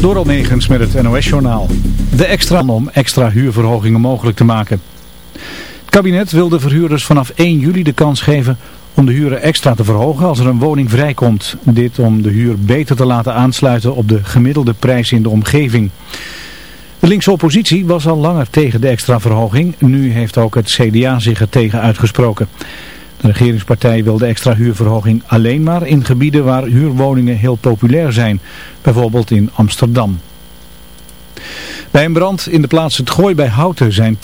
Door Almegens met het NOS-journaal. De extra om extra huurverhogingen mogelijk te maken. Het kabinet wil de verhuurders vanaf 1 juli de kans geven om de huren extra te verhogen als er een woning vrijkomt. Dit om de huur beter te laten aansluiten op de gemiddelde prijs in de omgeving. De linkse oppositie was al langer tegen de extra verhoging. Nu heeft ook het CDA zich er tegen uitgesproken. De regeringspartij wil de extra huurverhoging alleen maar in gebieden waar huurwoningen heel populair zijn. Bijvoorbeeld in Amsterdam. Bij een brand in de plaats Het Gooi bij Houten zijn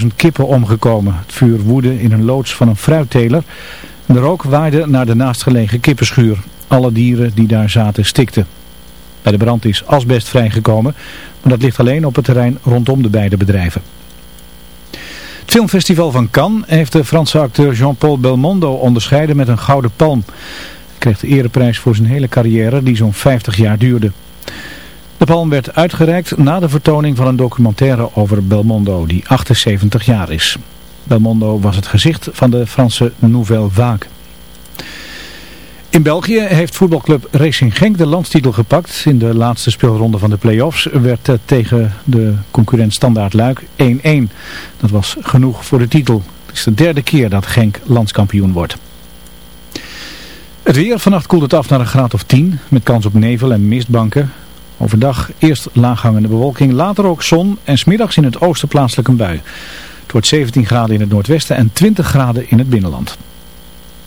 20.000 kippen omgekomen. Het vuur woedde in een loods van een fruitteler. De rook waaide naar de naastgelegen kippenschuur. Alle dieren die daar zaten stikten. Bij de brand is asbest vrijgekomen, maar dat ligt alleen op het terrein rondom de beide bedrijven. Het filmfestival van Cannes heeft de Franse acteur Jean-Paul Belmondo onderscheiden met een gouden palm. Hij kreeg de ereprijs voor zijn hele carrière die zo'n 50 jaar duurde. De palm werd uitgereikt na de vertoning van een documentaire over Belmondo die 78 jaar is. Belmondo was het gezicht van de Franse Nouvelle Vague. In België heeft voetbalclub Racing Genk de landstitel gepakt. In de laatste speelronde van de play-offs werd het tegen de concurrent Standaard Luik 1-1. Dat was genoeg voor de titel. Het is de derde keer dat Genk landskampioen wordt. Het weer, vannacht koelt het af naar een graad of 10, met kans op nevel en mistbanken. Overdag eerst laaghangende bewolking, later ook zon en smiddags in het oosten plaatselijk een bui. Het wordt 17 graden in het noordwesten en 20 graden in het binnenland.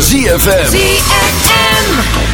ZFM. ZFM.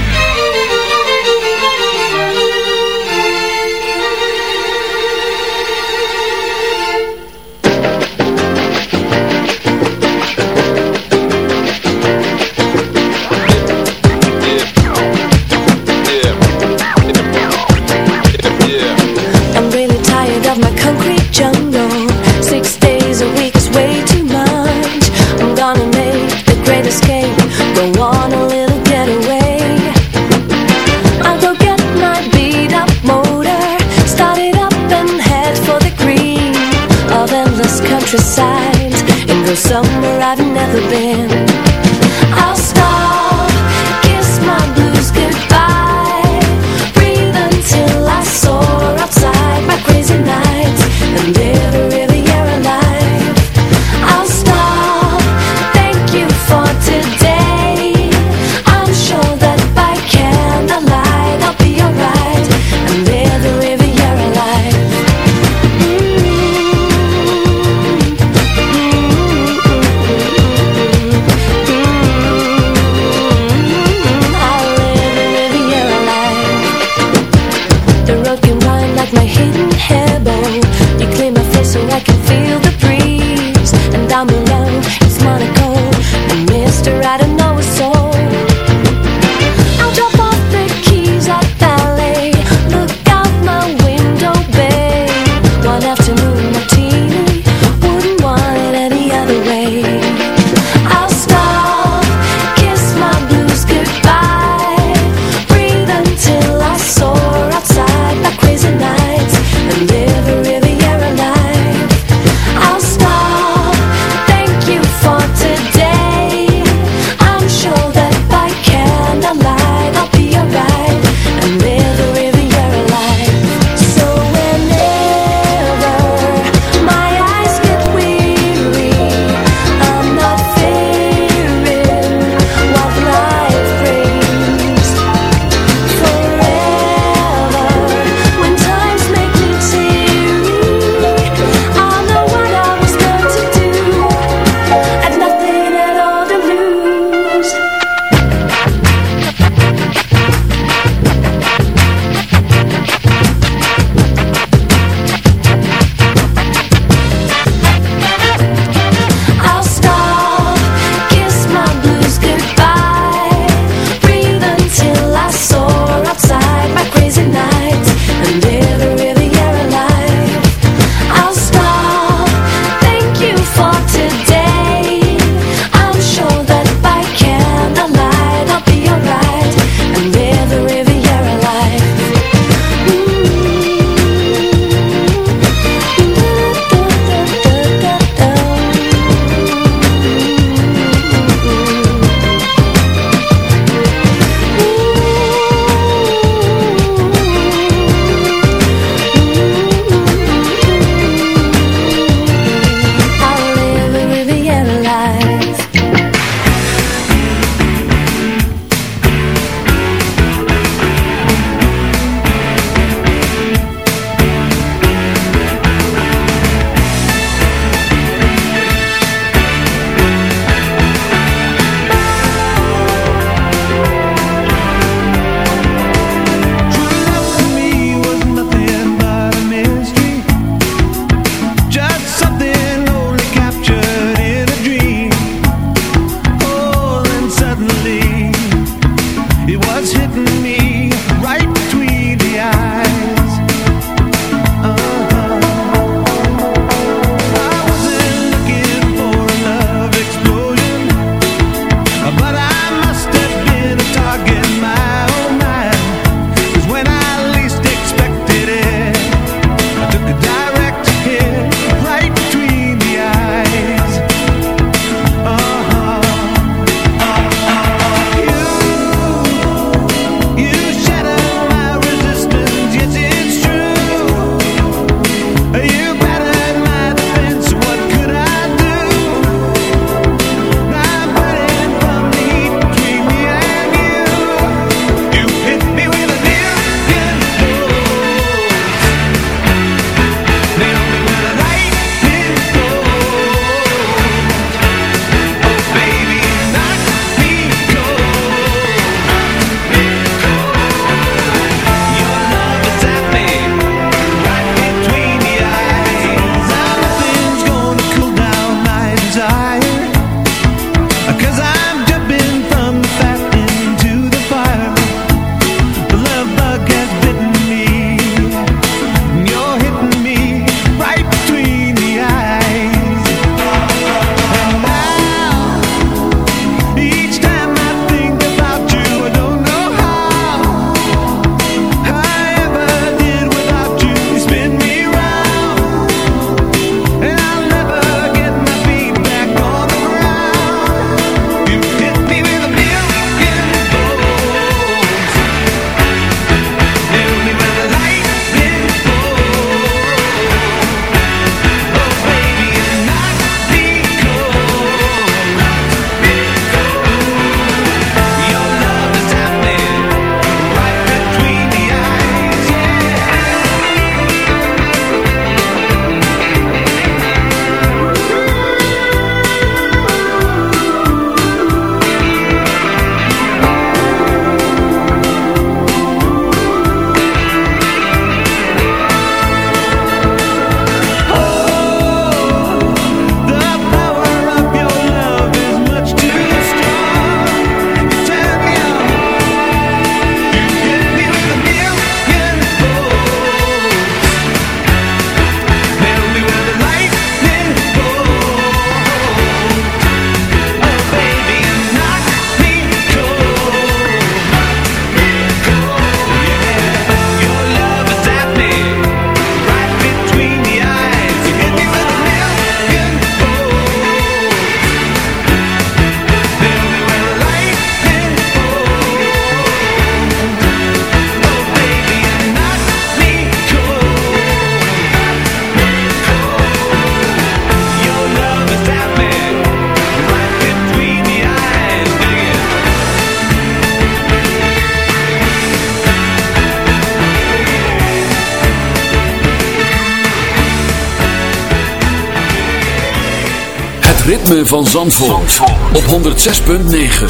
ritme van Zandvoort, Zandvoort. op 106.9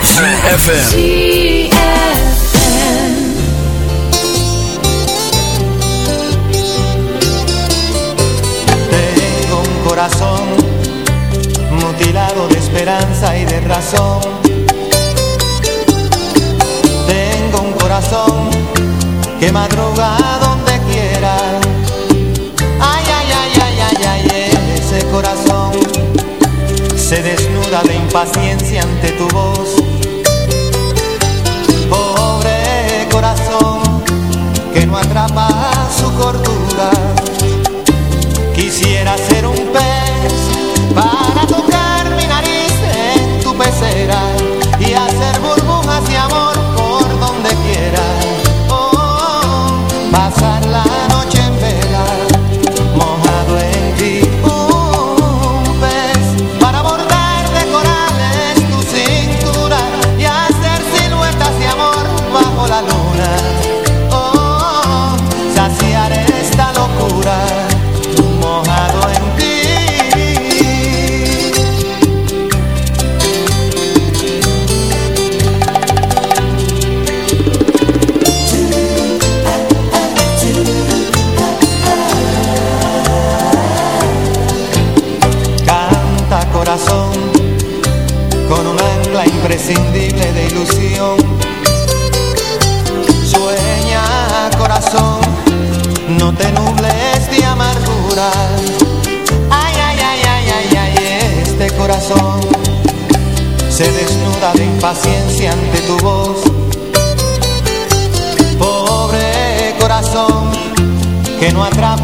CFFM Tengo un corazón mutilado de esperanza y de razón. Tengo un corazón quemado se desnuda de impaciencia ante tu voz. que no atrapa.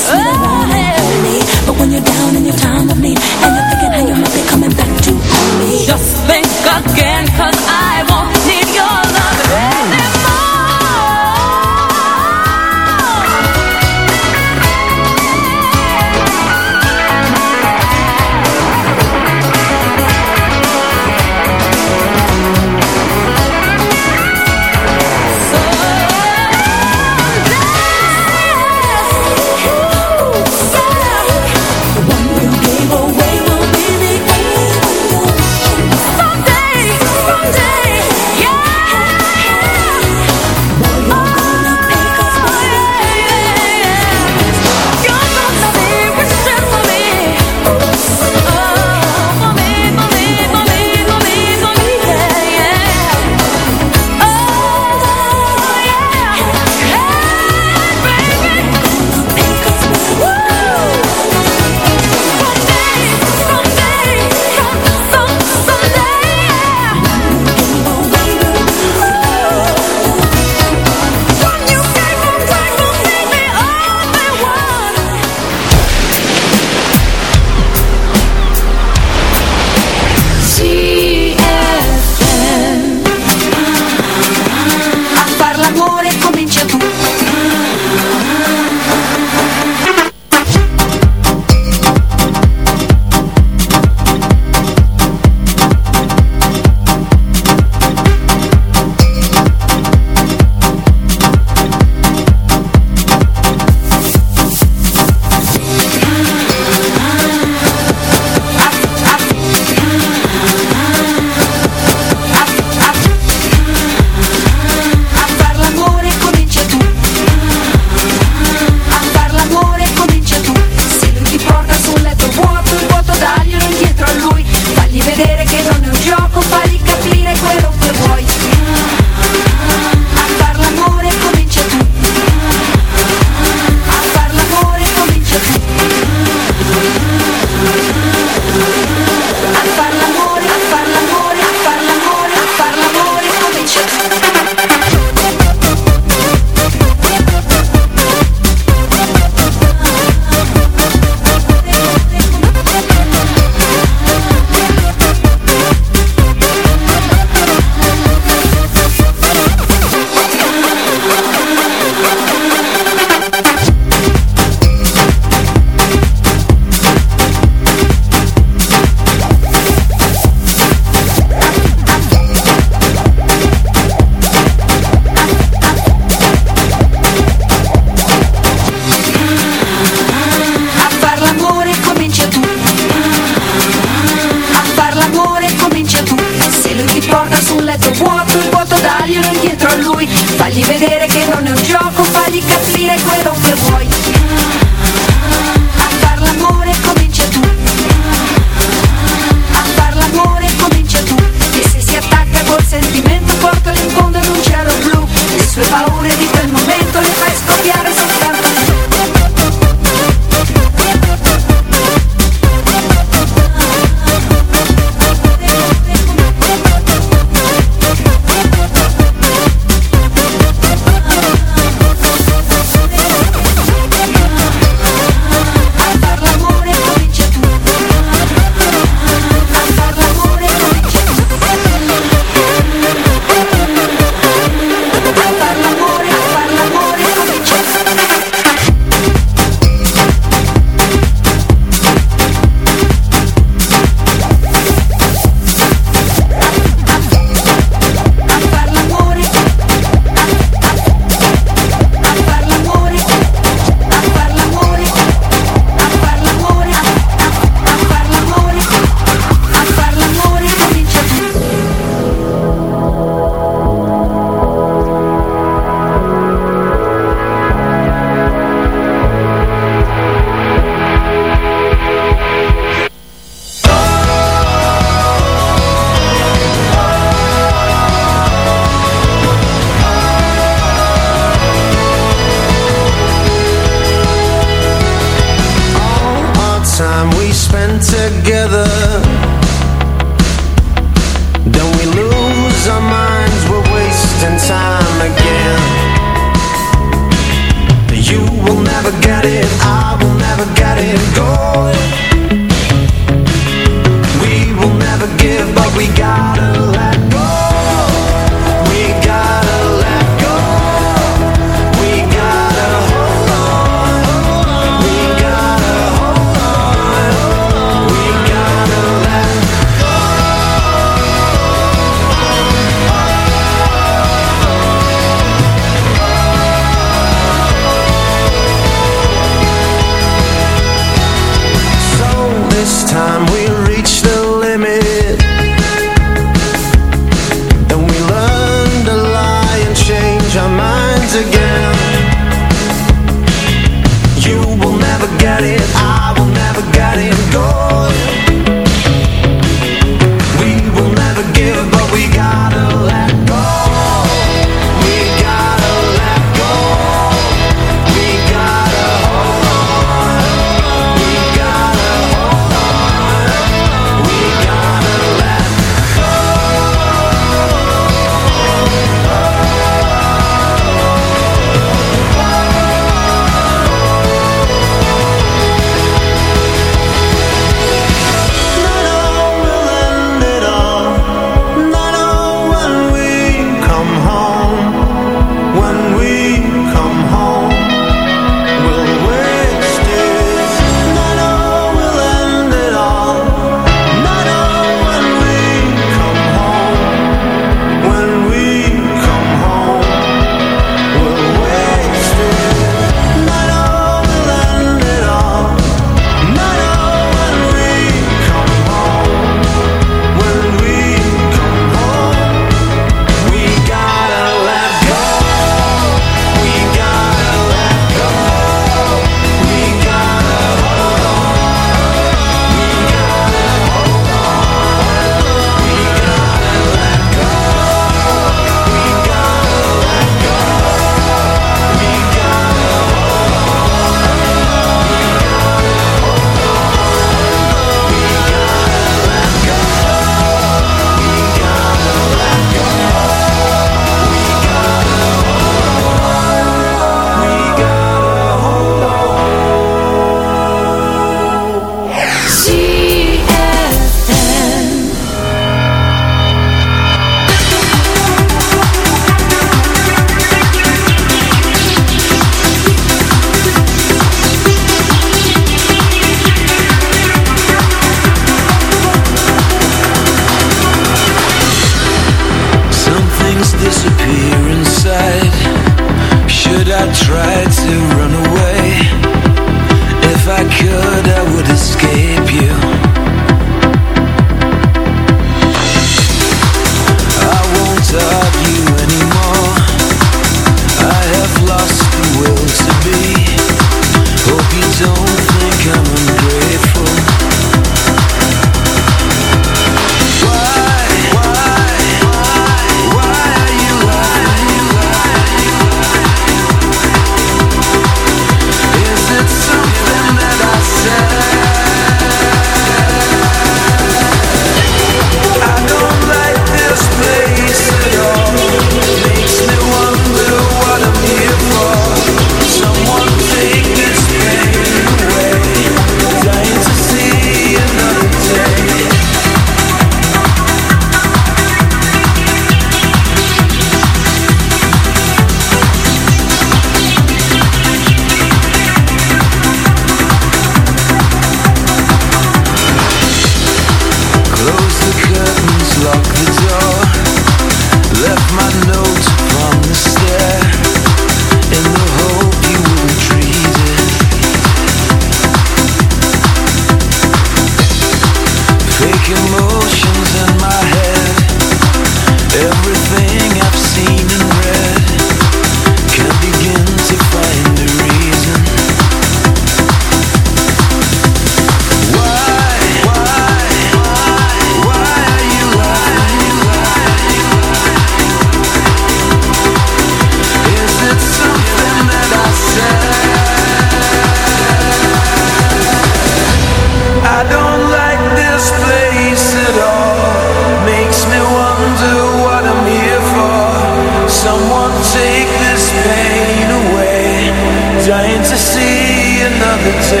hesitate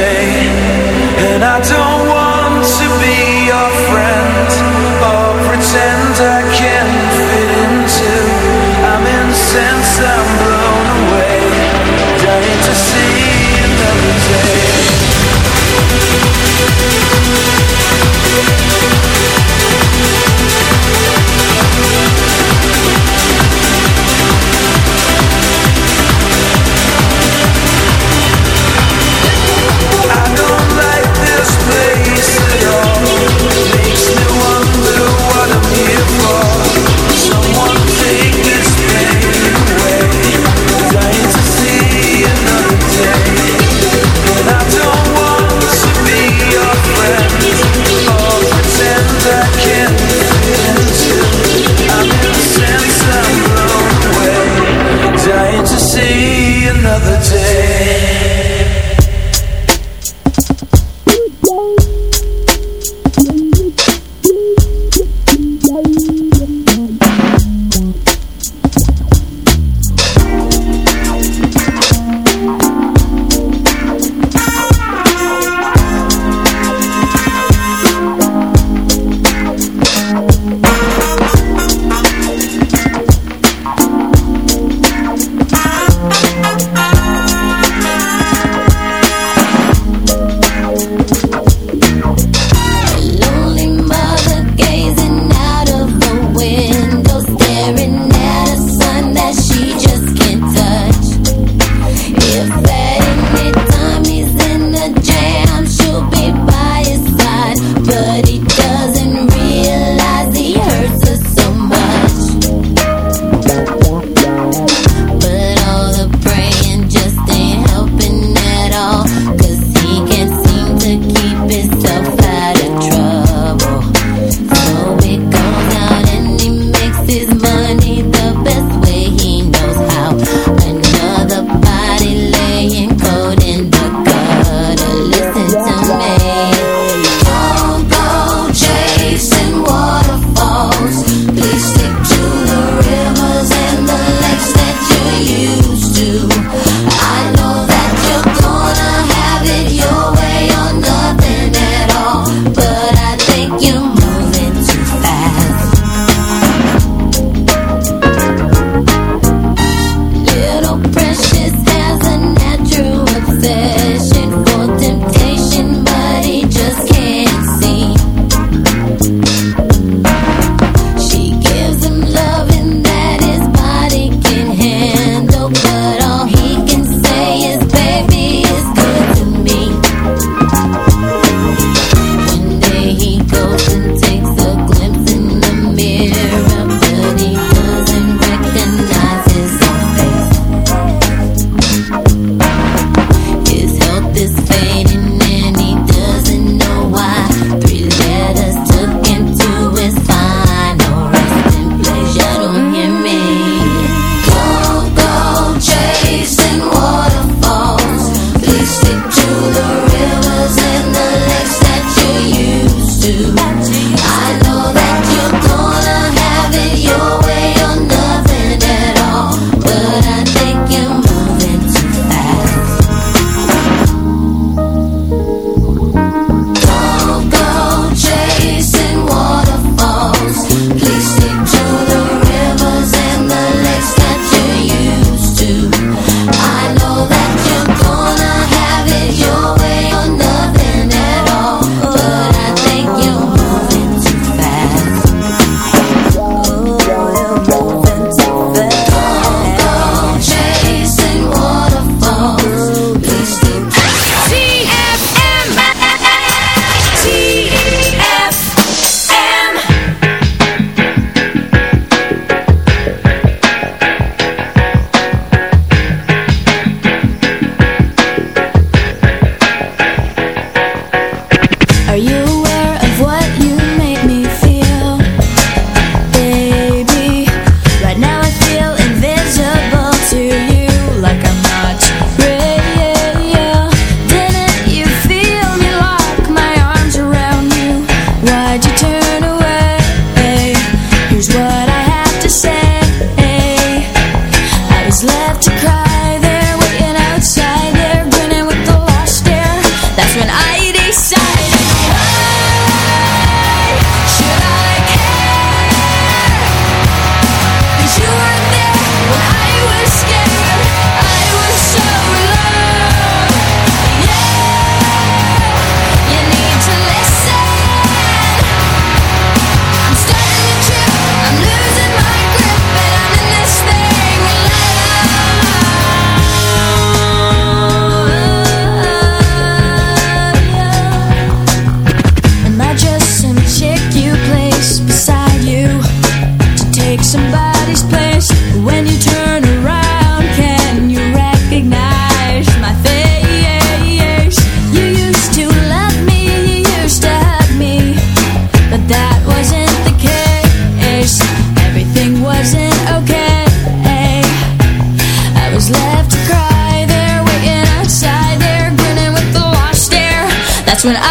when I